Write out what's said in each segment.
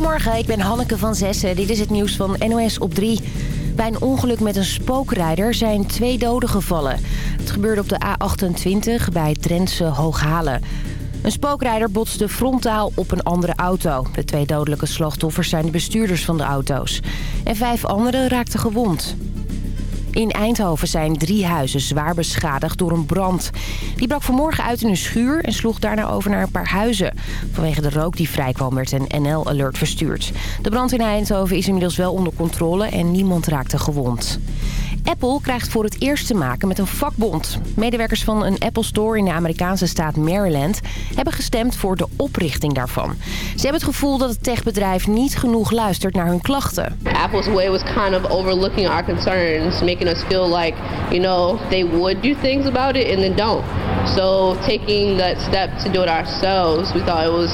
Goedemorgen, ik ben Hanneke van Zessen. Dit is het nieuws van NOS op 3. Bij een ongeluk met een spookrijder zijn twee doden gevallen. Het gebeurde op de A28 bij Drentse Hooghalen. Een spookrijder botste frontaal op een andere auto. De twee dodelijke slachtoffers zijn de bestuurders van de auto's. En vijf anderen raakten gewond. In Eindhoven zijn drie huizen zwaar beschadigd door een brand. Die brak vanmorgen uit in een schuur en sloeg daarna over naar een paar huizen. Vanwege de rook die vrijkwam werd een NL-alert verstuurd. De brand in Eindhoven is inmiddels wel onder controle en niemand raakte gewond. Apple krijgt voor het eerst te maken met een vakbond. Medewerkers van een Apple Store in de Amerikaanse staat Maryland... hebben gestemd voor de oprichting daarvan. Ze hebben het gevoel dat het techbedrijf niet genoeg luistert naar hun klachten. Apple's way was kind of overlooking our concerns, making us feel like, you know, they would do things about it and then don't. So taking that step to do it ourselves, we thought it was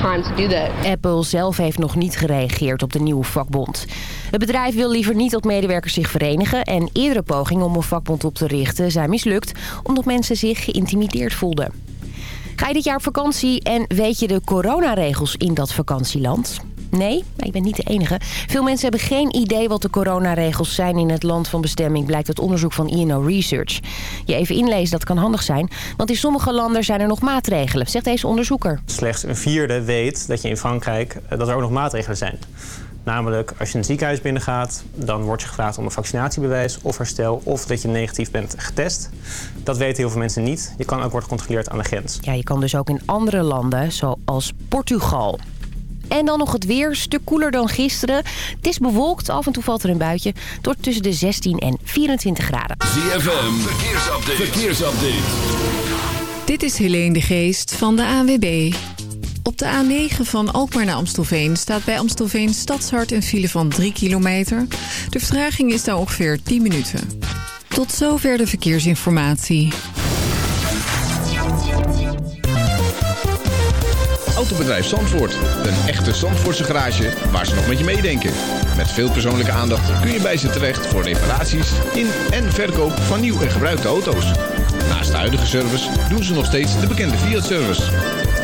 time to do that. Apple zelf heeft nog niet gereageerd op de nieuwe vakbond. Het bedrijf wil liever niet dat medewerkers zich verenigen... en eerdere pogingen om een vakbond op te richten zijn mislukt... omdat mensen zich geïntimideerd voelden. Ga je dit jaar op vakantie en weet je de coronaregels in dat vakantieland? Nee, ik ben niet de enige. Veel mensen hebben geen idee wat de coronaregels zijn in het land van bestemming... blijkt uit onderzoek van INO Research. Je even inlezen, dat kan handig zijn. Want in sommige landen zijn er nog maatregelen, zegt deze onderzoeker. Slechts een vierde weet dat je in Frankrijk eh, dat er ook nog maatregelen zijn. Namelijk, als je een ziekenhuis binnengaat, dan wordt je gevraagd om een vaccinatiebewijs of herstel of dat je negatief bent getest. Dat weten heel veel mensen niet. Je kan ook worden gecontroleerd aan de grens. Ja, je kan dus ook in andere landen, zoals Portugal. En dan nog het weer, stuk koeler dan gisteren. Het is bewolkt, af en toe valt er een buitje. Wordt tussen de 16 en 24 graden. ZFM, verkeersupdate. verkeersupdate. Dit is Helene de Geest van de ANWB. Op de A9 van Alkmaar naar Amstelveen staat bij Amstelveen Stadshart een file van 3 kilometer. De vertraging is daar ongeveer 10 minuten. Tot zover de verkeersinformatie. Autobedrijf Zandvoort. Een echte Zandvoortse garage waar ze nog met je meedenken. Met veel persoonlijke aandacht kun je bij ze terecht voor reparaties in en verkoop van nieuw en gebruikte auto's. Naast de huidige service doen ze nog steeds de bekende Fiat-service.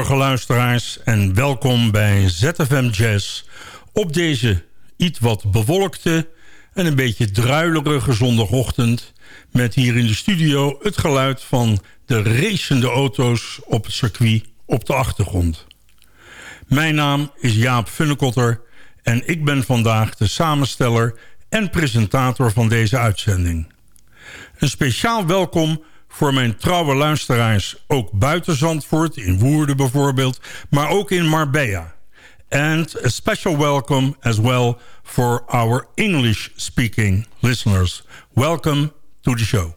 Goedemorgen luisteraars en welkom bij ZFM Jazz op deze iets wat bewolkte en een beetje druilerige zondagochtend met hier in de studio het geluid van de racende auto's op het circuit op de achtergrond. Mijn naam is Jaap Funnekotter en ik ben vandaag de samensteller en presentator van deze uitzending. Een speciaal welkom voor mijn trouwe luisteraars... ook buiten Zandvoort, in Woerden bijvoorbeeld... maar ook in Marbella. And a special welcome as well for our English-speaking listeners. Welcome to the show.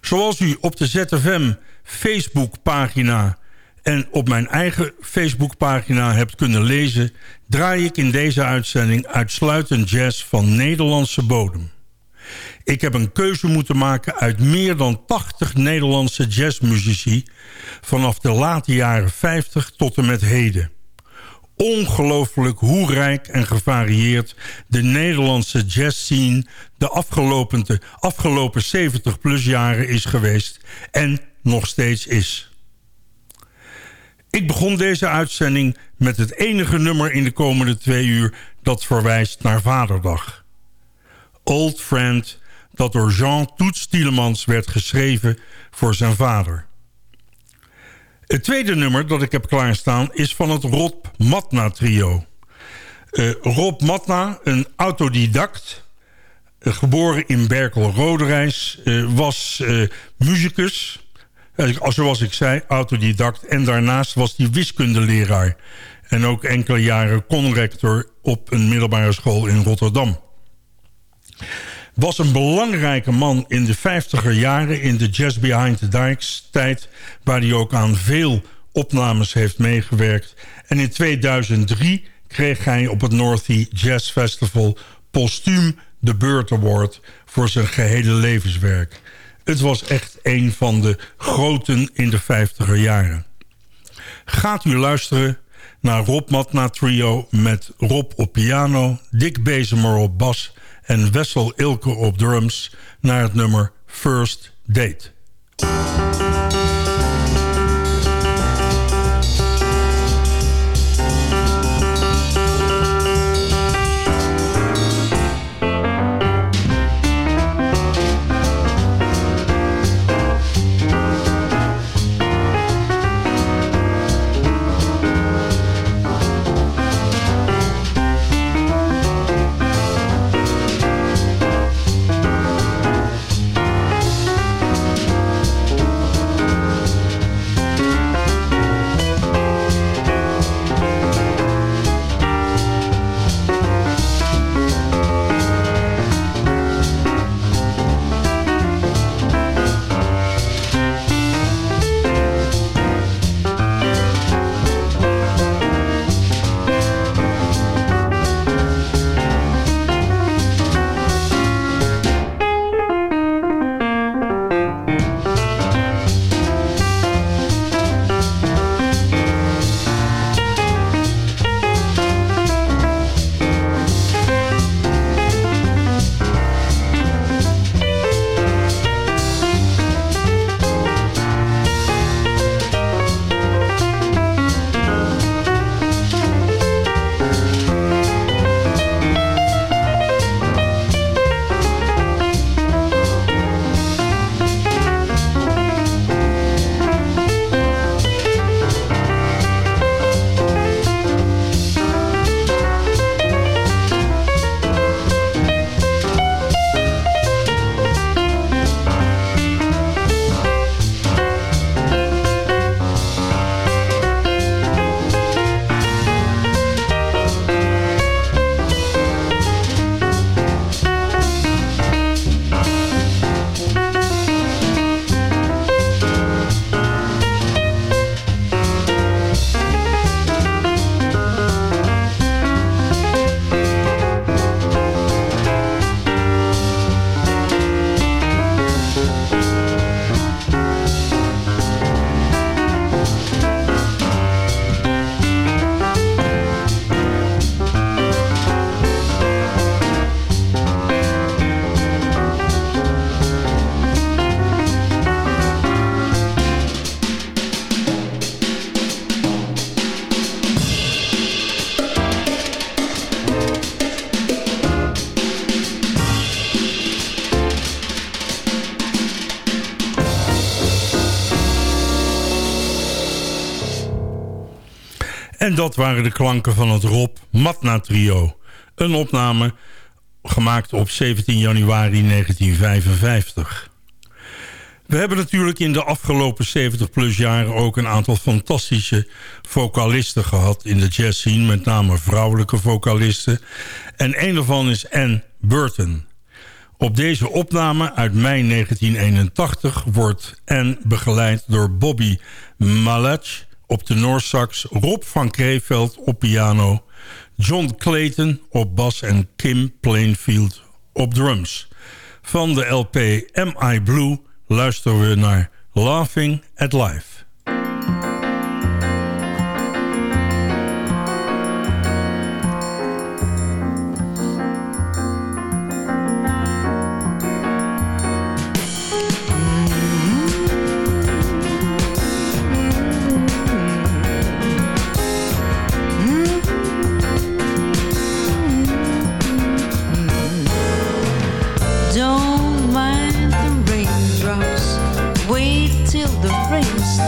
Zoals u op de ZFM Facebookpagina en op mijn eigen Facebookpagina hebt kunnen lezen... draai ik in deze uitzending uitsluitend jazz van Nederlandse bodem. Ik heb een keuze moeten maken uit meer dan 80 Nederlandse jazzmuzici... vanaf de late jaren 50 tot en met heden. Ongelooflijk hoe rijk en gevarieerd de Nederlandse jazzscene... de afgelopen, afgelopen 70 plus jaren is geweest en nog steeds is. Ik begon deze uitzending met het enige nummer in de komende twee uur... dat verwijst naar Vaderdag. Old Friend dat door Jean Toets Tielemans werd geschreven voor zijn vader. Het tweede nummer dat ik heb klaarstaan is van het Rob Matna trio. Uh, Rob Matna, een autodidact, uh, geboren in Berkel-Roderijs, uh, was muzikus... Zoals ik zei, autodidact. En daarnaast was hij wiskundeleraar. En ook enkele jaren conrector op een middelbare school in Rotterdam was een belangrijke man in de 50er jaren... in de Jazz Behind the Dikes tijd... waar hij ook aan veel opnames heeft meegewerkt. En in 2003 kreeg hij op het Northie Jazz Festival... postuum de Beurt Award voor zijn gehele levenswerk. Het was echt een van de groten in de 50er jaren. Gaat u luisteren naar Rob Matna Trio met Rob op piano... Dick Bezemer op bas en Wessel Ilke op drums naar het nummer First Date. En dat waren de klanken van het Rob Matna Trio. Een opname gemaakt op 17 januari 1955. We hebben natuurlijk in de afgelopen 70 plus jaren ook een aantal fantastische vocalisten gehad in de jazz scene. Met name vrouwelijke vocalisten. En een daarvan is Anne Burton. Op deze opname uit mei 1981 wordt Anne begeleid door Bobby Malach op de Noorsax, Rob van Kreeveld op piano... John Clayton op bas en Kim Plainfield op drums. Van de LP M.I. Blue luisteren we naar Laughing at Life.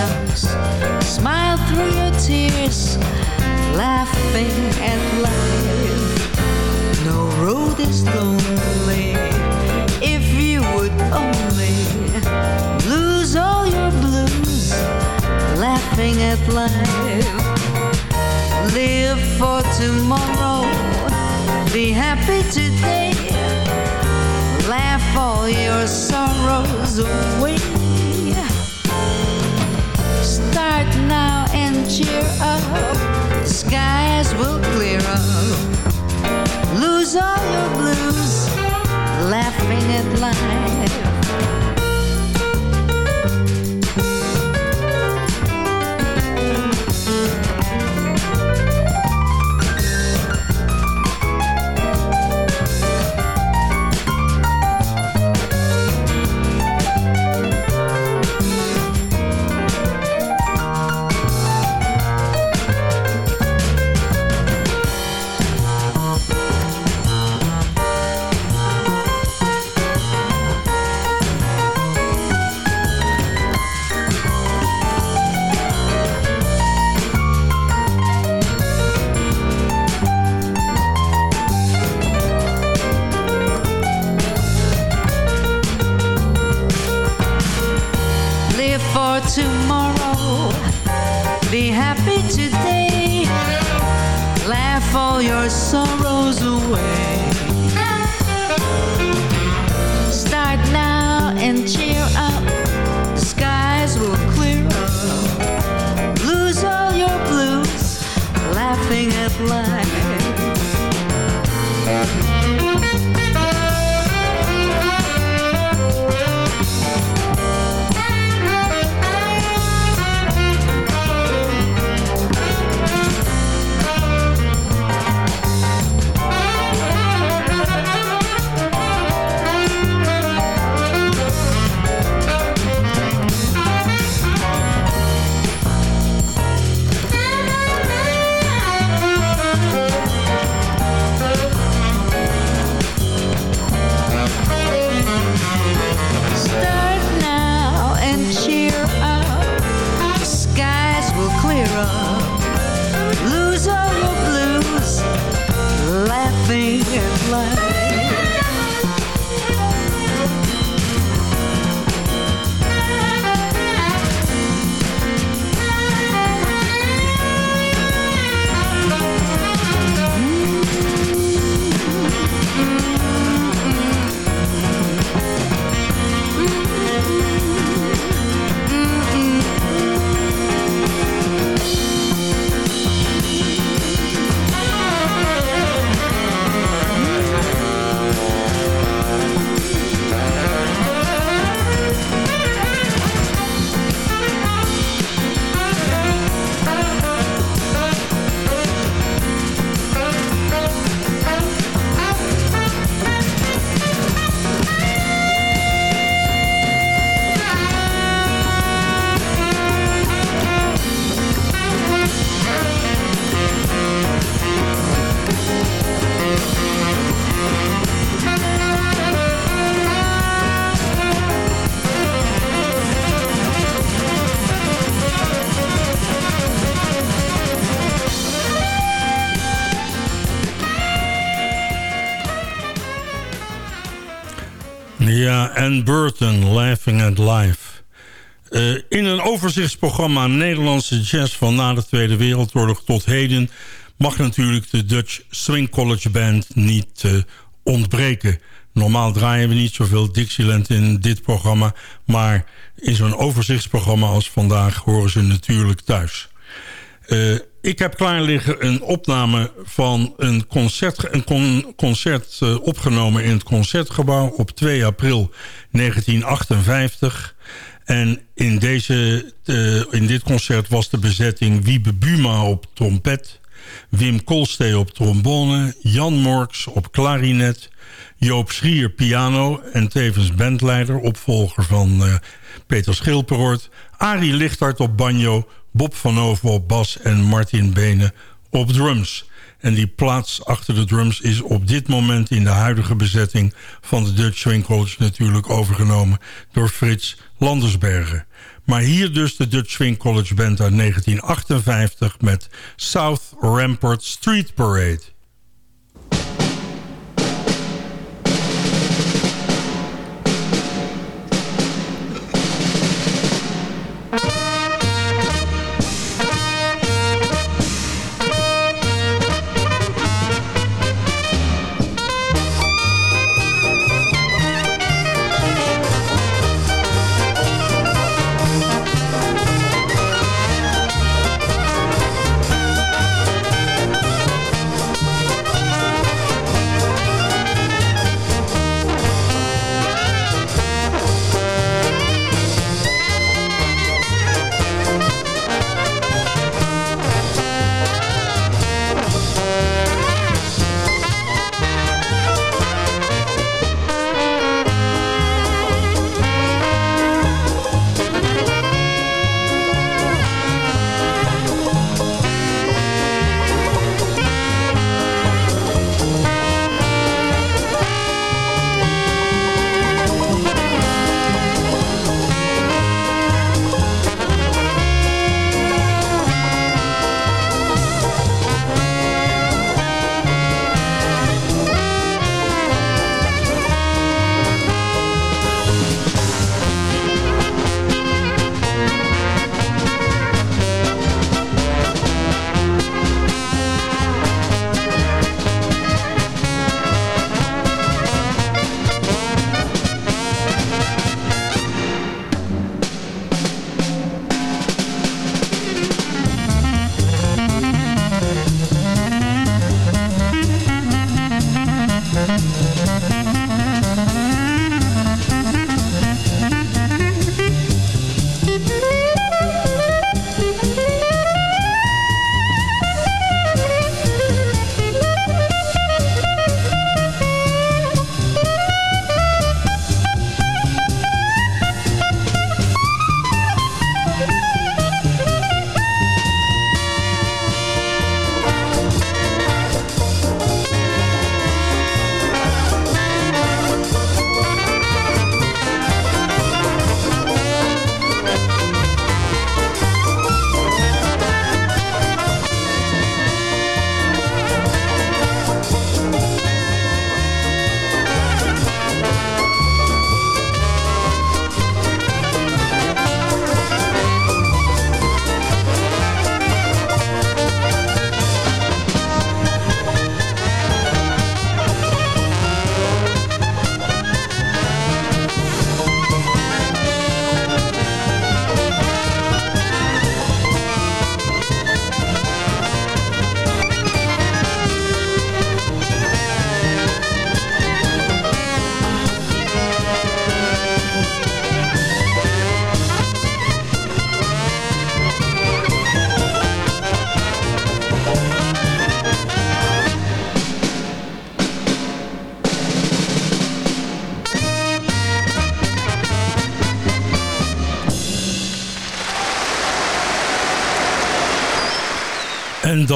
lungs. Smile through your tears, laughing at life. No road is lonely if you would only lose all your blues, laughing at life. Live for tomorrow, be happy today. Laugh all your sorrows away start now and cheer up. The skies will clear up. Lose all your blues, laughing at life en Burton, Laughing at Life. Uh, in een overzichtsprogramma Nederlandse jazz van na de Tweede Wereldoorlog tot heden... mag natuurlijk de Dutch Swing College Band niet uh, ontbreken. Normaal draaien we niet zoveel Dixieland in dit programma... maar in zo'n overzichtsprogramma als vandaag horen ze natuurlijk thuis. Uh, ik heb klaar liggen een opname van een concert, een con, concert uh, opgenomen in het Concertgebouw op 2 april 1958. En in, deze, uh, in dit concert was de bezetting Wiebe Buma op trompet... Wim Kolstee op trombone, Jan Morks op klarinet... Joop Schrier piano en tevens bandleider, opvolger van uh, Peter Schilperoort... Arie Lichthart op banjo, Bob van Over op bas en Martin Benen op drums. En die plaats achter de drums is op dit moment in de huidige bezetting van de Dutch Swing College natuurlijk overgenomen door Frits Landersbergen. Maar hier dus de Dutch Swing College Band uit 1958 met South Rampart Street Parade.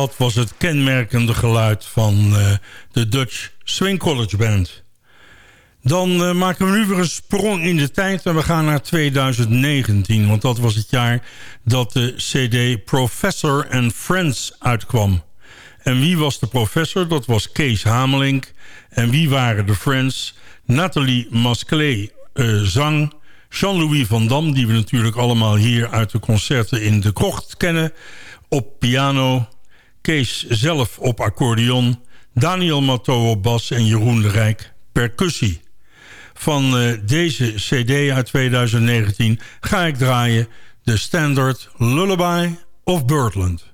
Dat was het kenmerkende geluid van uh, de Dutch Swing College Band. Dan uh, maken we nu weer een sprong in de tijd en we gaan naar 2019. Want dat was het jaar dat de cd Professor and Friends uitkwam. En wie was de professor? Dat was Kees Hamelink. En wie waren de Friends? Nathalie Masclé uh, zang... Jean-Louis van Dam, die we natuurlijk allemaal hier uit de concerten in de krocht kennen... op piano, Kees zelf op accordeon... Daniel Matteau op bas en Jeroen de Rijk percussie. Van uh, deze cd uit 2019 ga ik draaien... de standard Lullaby of Birdland.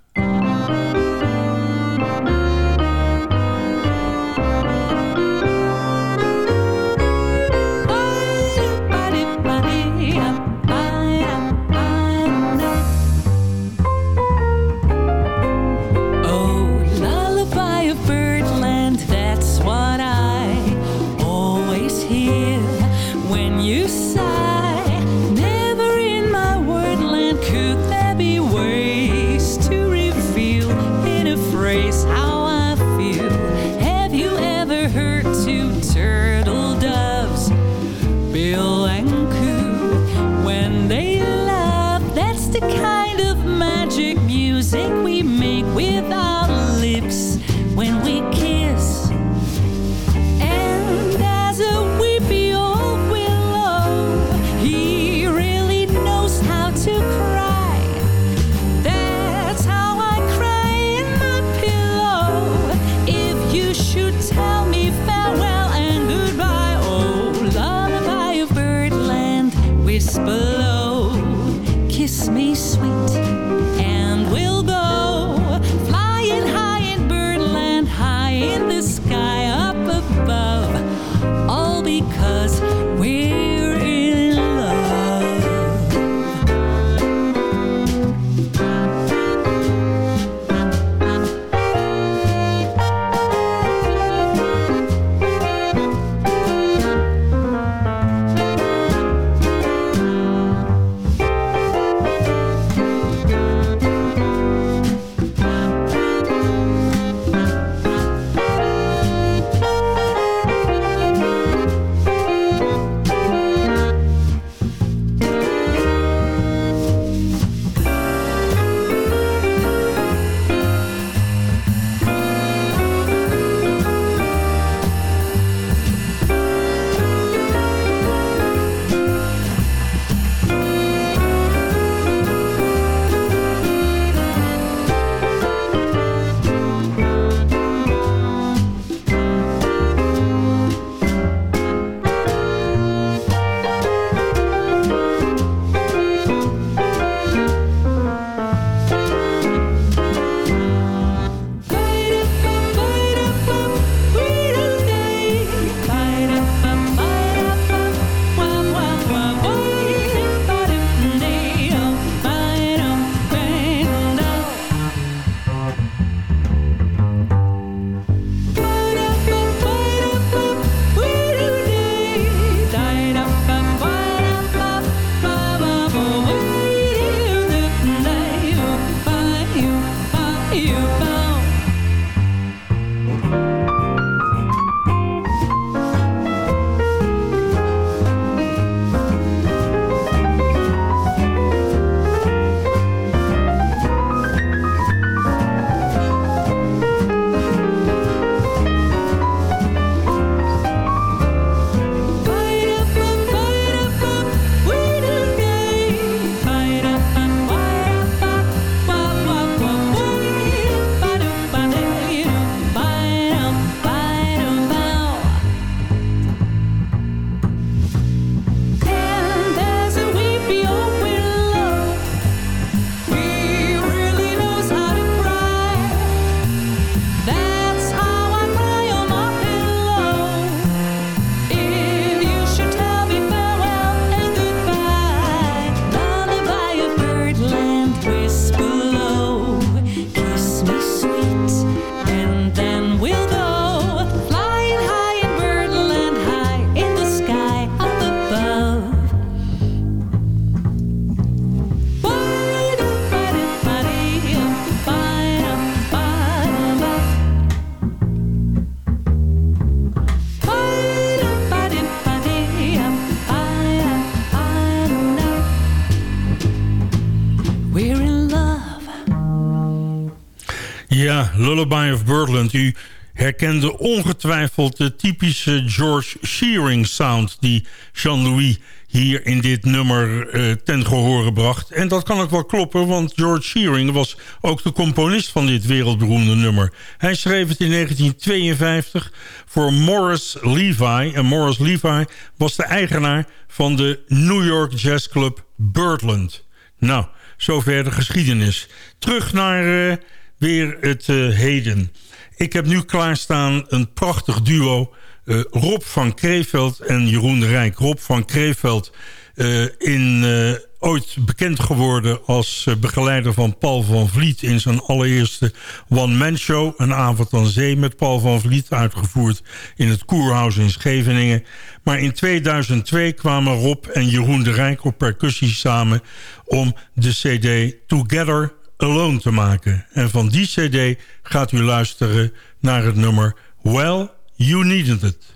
Lullaby of Birdland. U herkende ongetwijfeld de typische George Shearing sound... die Jean-Louis hier in dit nummer uh, ten gehore bracht. En dat kan ook wel kloppen, want George Shearing was ook de componist van dit wereldberoemde nummer. Hij schreef het in 1952 voor Morris Levi. En Morris Levi was de eigenaar van de New York Jazz Club Birdland. Nou, zover de geschiedenis. Terug naar uh, weer het uh, heden. Ik heb nu klaarstaan een prachtig duo... Uh, Rob van Kreeveld en Jeroen de Rijk. Rob van Kreeveld uh, in, ooit bekend geworden als begeleider van Paul van Vliet... in zijn allereerste one-man show. Een avond aan zee met Paul van Vliet, uitgevoerd in het Koerhuis in Scheveningen. Maar in 2002 kwamen Rob en Jeroen de Rijk op percussie samen... om de cd Together Alone te maken. En van die cd gaat u luisteren naar het nummer Well... You needed it.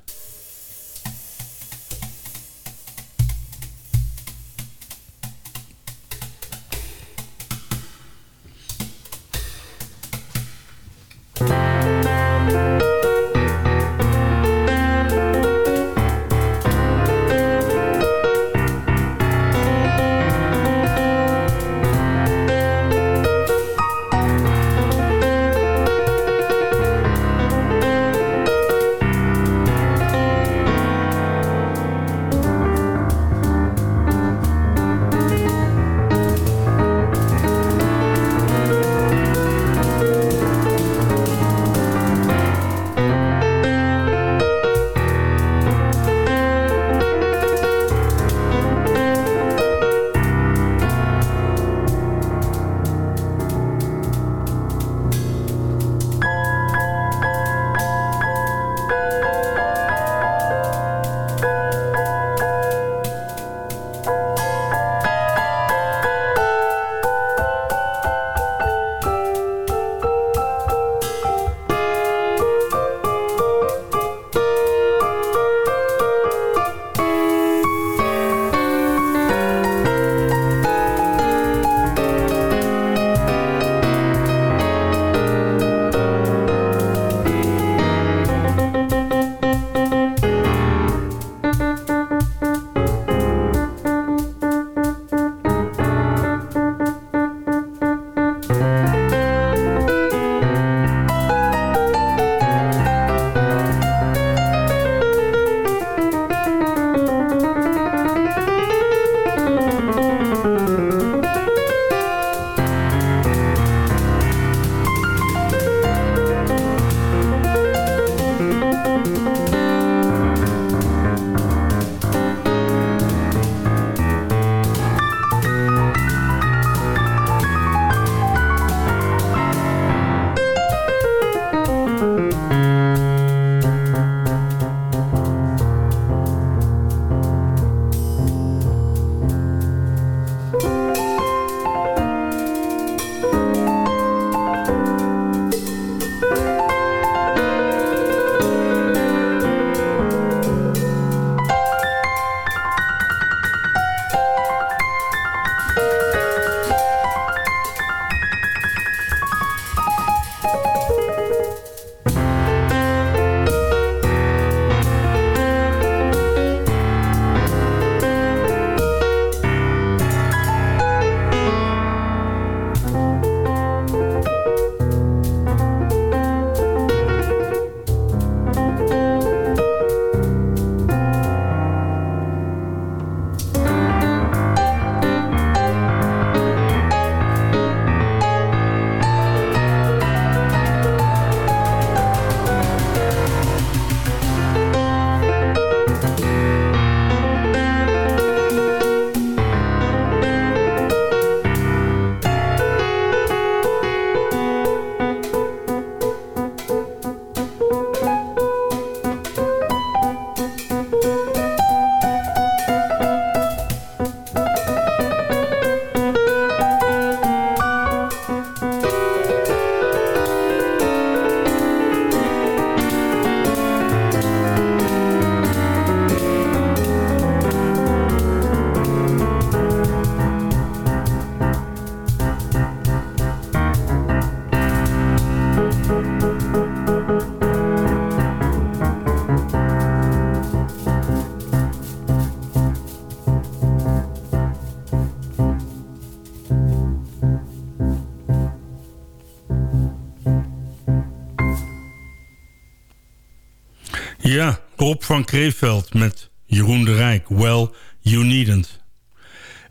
Rob van Kreeveld met Jeroen de Rijk. Well, you needn't.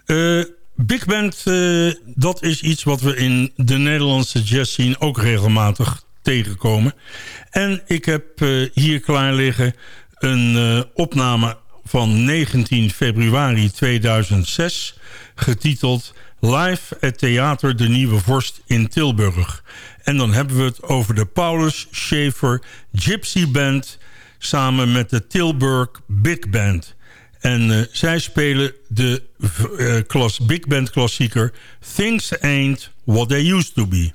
Uh, big band, uh, dat is iets wat we in de Nederlandse jazz scene ook regelmatig tegenkomen. En ik heb uh, hier klaar liggen een opname van 19 februari 2006... getiteld Live at Theater De Nieuwe Vorst in Tilburg. En dan hebben we het over de Paulus Schaefer Gypsy Band... samen met de Tilburg Big Band. En uh, zij spelen de uh, Big Band klassieker... Things Ain't What They Used To Be.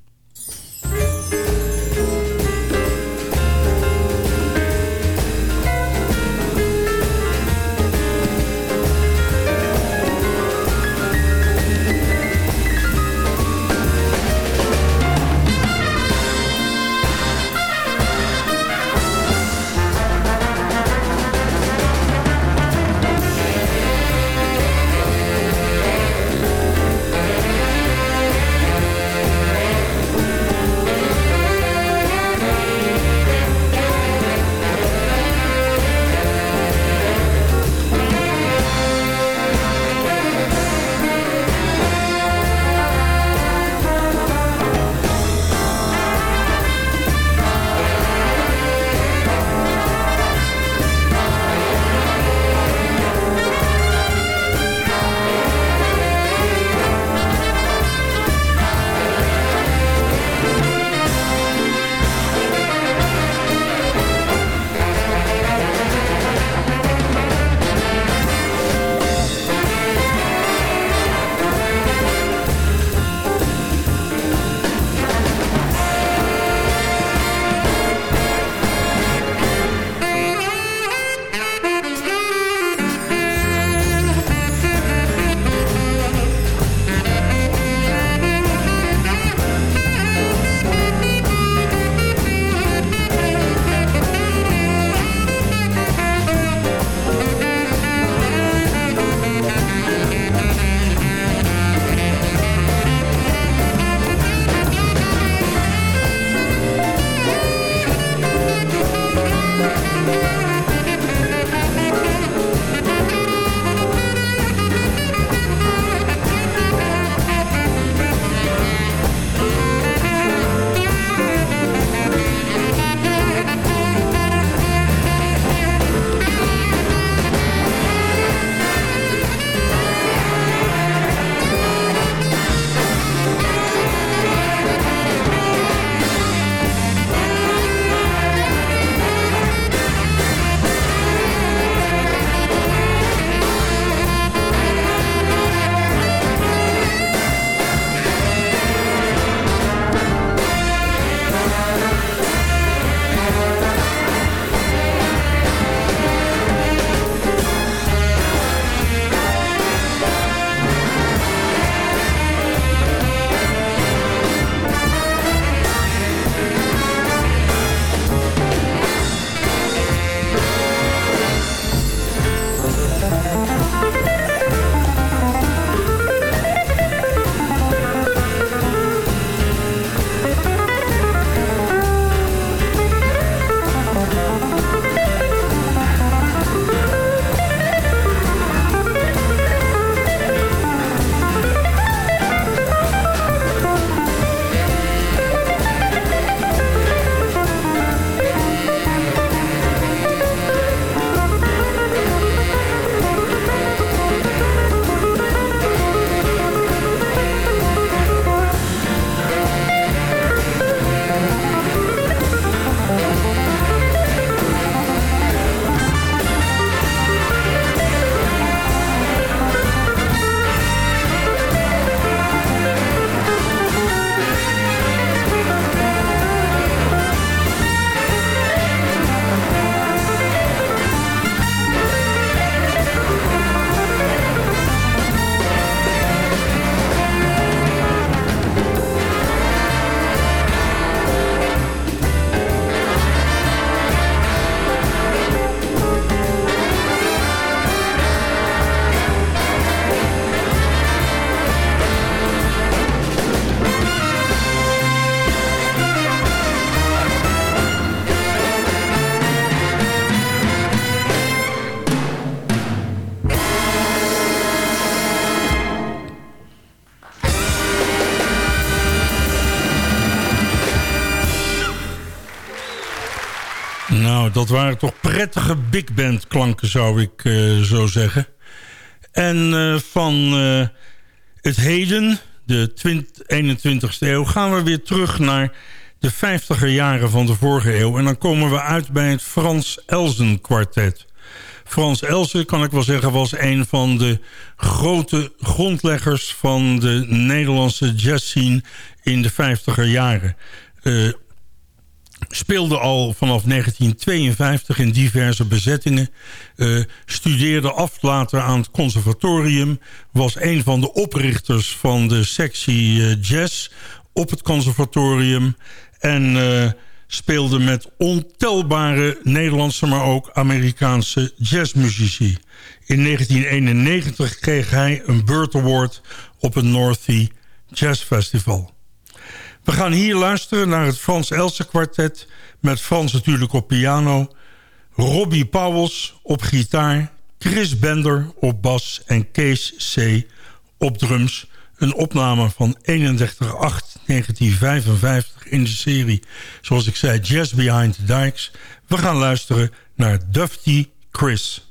Prettige big band klanken, zou ik uh, zo zeggen. En uh, van uh, het heden, de 21ste eeuw... gaan we weer terug naar de 50er jaren van de vorige eeuw. En dan komen we uit bij het Frans Elzen kwartet. Frans Elzen, kan ik wel zeggen, was een van de grote grondleggers... van de Nederlandse jazzscene in de 50er jaren. Speelde al vanaf 1952 in diverse bezettingen. Uh, studeerde af later aan het conservatorium. Was een van de oprichters van de sectie uh, jazz op het conservatorium. En uh, speelde met ontelbare Nederlandse, maar ook Amerikaanse jazzmuzici. In 1991 kreeg hij een Burt Award op het North Sea Jazz Festival. We gaan hier luisteren naar het Frans Else kwartet... met Frans natuurlijk op piano... Robbie Pauwels op gitaar... Chris Bender op bas en Kees C. op drums... een opname van 31-8-1955 in de serie... zoals ik zei, Jazz Behind the Dikes. We gaan luisteren naar Dufty Chris.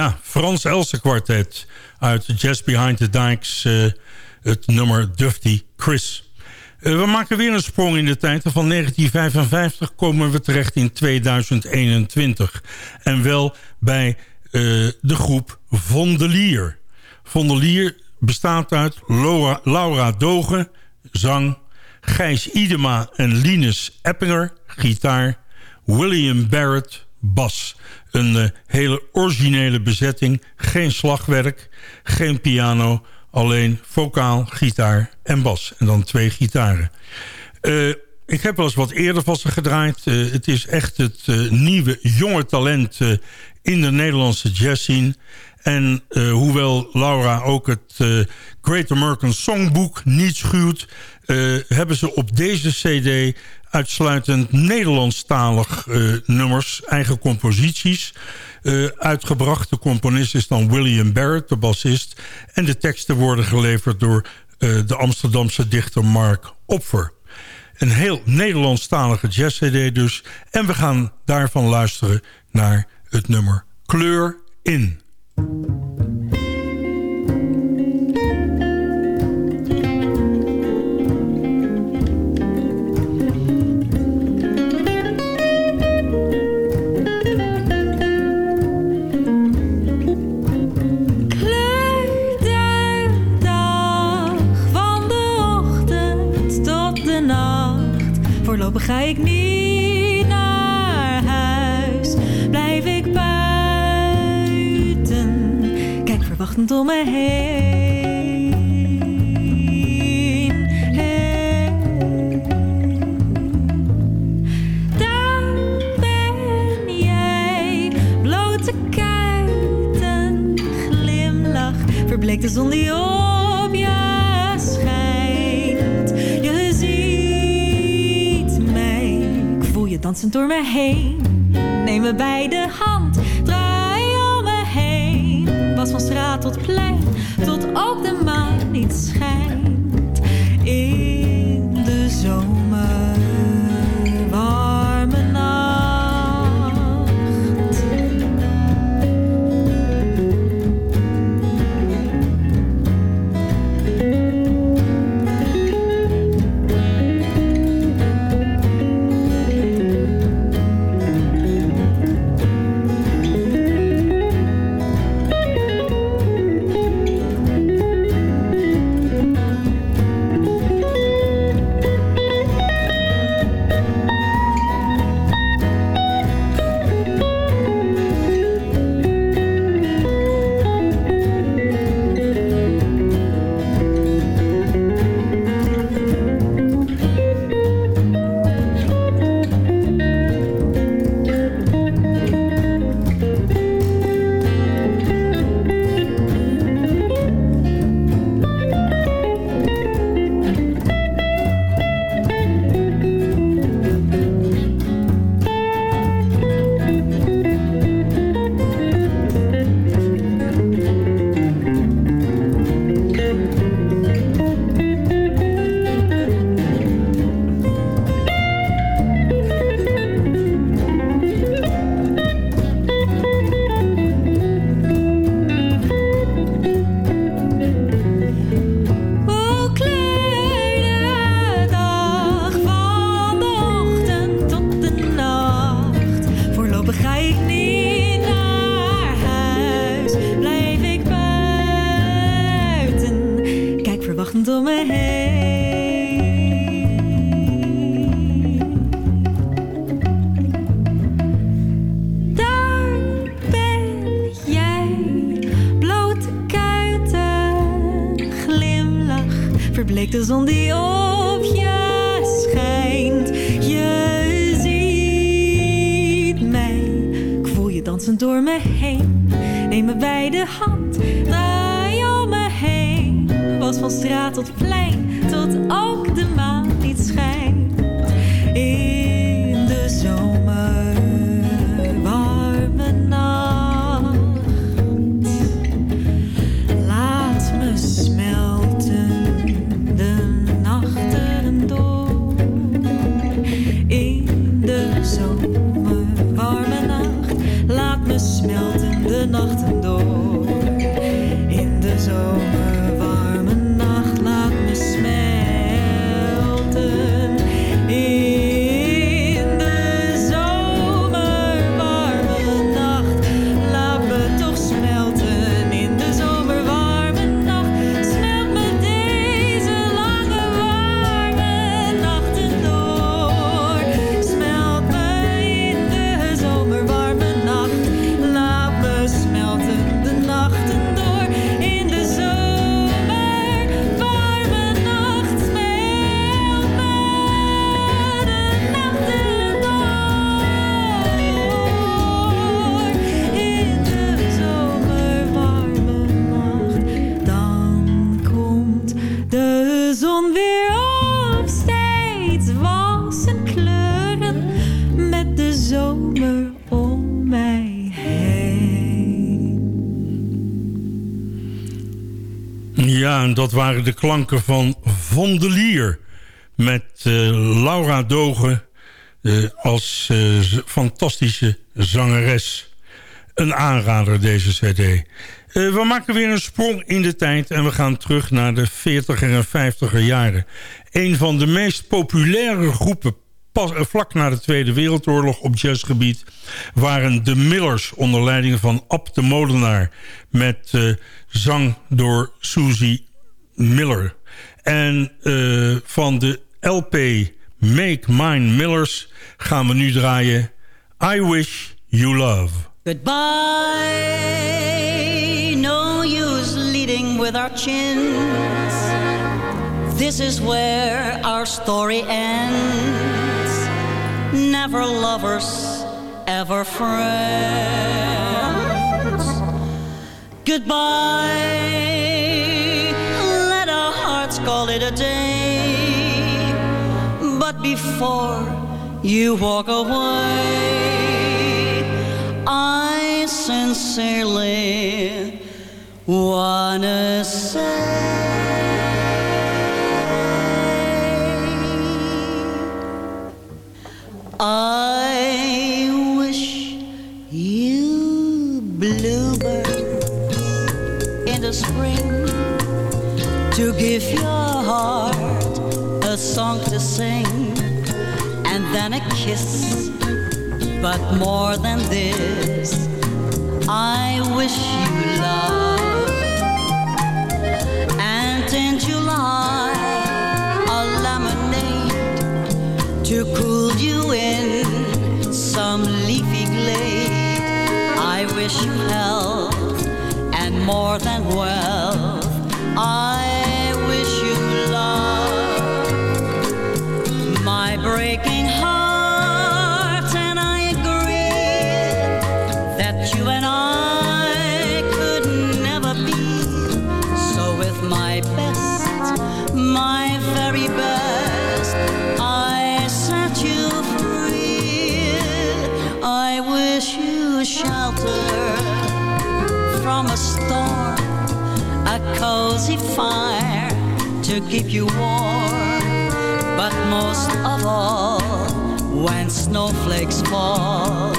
Ja, Frans Else kwartet uit Jazz Behind the Dikes. Uh, het nummer Dufty Chris. Uh, we maken weer een sprong in de tijd. Van 1955 komen we terecht in 2021. En wel bij uh, de groep Vondelier. Vondelier bestaat uit Laura, Laura Dogen, zang... Gijs Idema en Linus Eppinger, gitaar... William Barrett, bas. Een uh, hele originele bezetting. Geen slagwerk, geen piano. Alleen vocaal, gitaar en bas. En dan twee gitaren. Uh, ik heb wel eens wat eerder van ze gedraaid. Uh, het is echt het nieuwe, jonge talent in de Nederlandse jazzscene. En hoewel Laura ook het Great American Songbook niet schuwt... Hebben ze op deze cd uitsluitend Nederlandstalig nummers, eigen composities... uitgebracht. De componist is dan William Barrett, de bassist. En de teksten worden geleverd door de Amsterdamse dichter Mark Opfer. Een heel Nederlandstalige jazz-cd dus. En we gaan daarvan luisteren naar het nummer Kleur in. Voorlopig ga ik niet naar huis. Blijf ik buiten. Kijk verwachtend om me heen. Daar ben jij. Blote kuiten. Glimlach. Verbleekt de zon die op Dansend door me heen. Neem me bij de hand. Draai om me heen. Was van straat tot plein. Tot ook de maan niet schijnt. Dat waren de klanken van Vondelier. Met uh, Laura Dogen uh, als uh, fantastische zangeres. Een aanrader deze cd. we maken weer een sprong in de tijd en we gaan terug naar de 40er en 50er jaren. Een van de meest populaire groepen pas, vlak na de Tweede Wereldoorlog op jazzgebied... waren de Millers onder leiding van Ab de Molenaar... met zang door Susie Miller. En uh, van de LP Make Mine Millers gaan we nu draaien... I Wish You Love. Goodbye, no use leading with our chins. This is where our story ends. Never lovers, ever friends. Goodbye, it a day. But before you walk away, I sincerely wanna say. A song to sing and then a kiss. But more than this, I wish you love. And in July, a lemonade to cool you in some leafy glade. I wish you health and more than wealth. To keep you warm. But most of all, when snowflakes fall,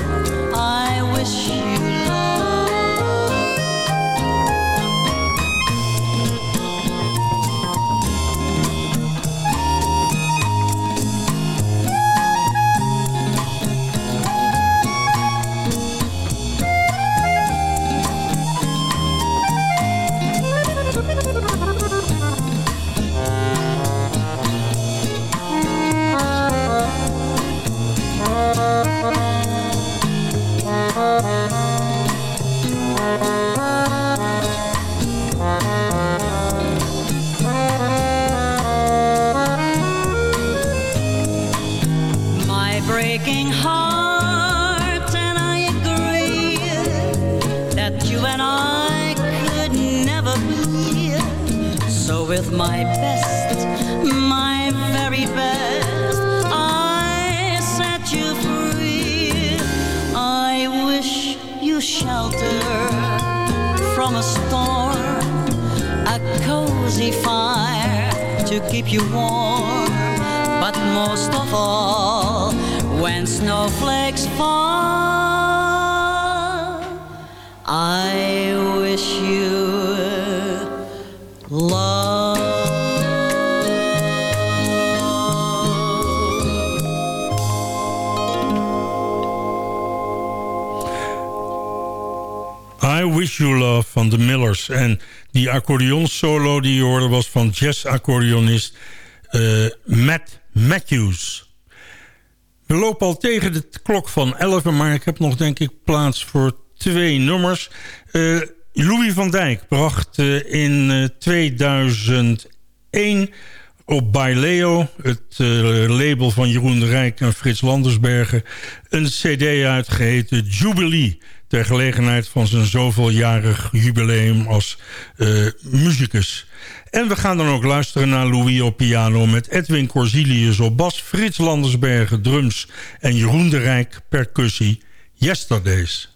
En die accordeonsolo die je hoorde was van jazz-accordeonist eh, Matt Matthews. We lopen al tegen de klok van 11, maar ik heb nog denk ik plaats voor twee nummers. Eh, Louis van Dijk bracht eh, in eh, 2001 op Baileo, het label van Jeroen de Rijk en Frits Landersbergen... een cd uitgeheten Jubilee... ter gelegenheid van zijn zoveeljarig jubileum als eh, muzikus. En we gaan dan ook luisteren naar Louis op piano... met Edwin Corsilius op bas, Frits Landersbergen drums... en Jeroen de Rijk percussie, Yesterdays.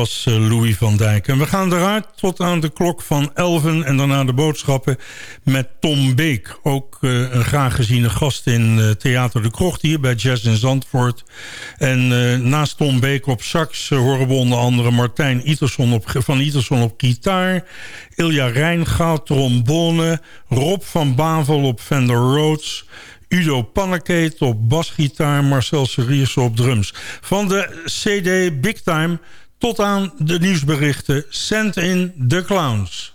Was eh, Louis van Dijk. En we gaan eruit tot aan de klok van 11 en daarna de boodschappen met Tom Beek. Ook uh, een graag geziene gast in uh, Theater de Krocht hier bij Jazz in Zandvoort. En naast Tom Beek op sax horen we onder andere Martijn Iterson op, van Iterson op gitaar. Ilja Rijngaard, trombone. Rob van Bavel op Fender Rhodes. Udo Pannekeet op basgitaar, Marcel Seriers op drums. Van de CD Big Time tot aan de nieuwsberichten Send in the Clowns.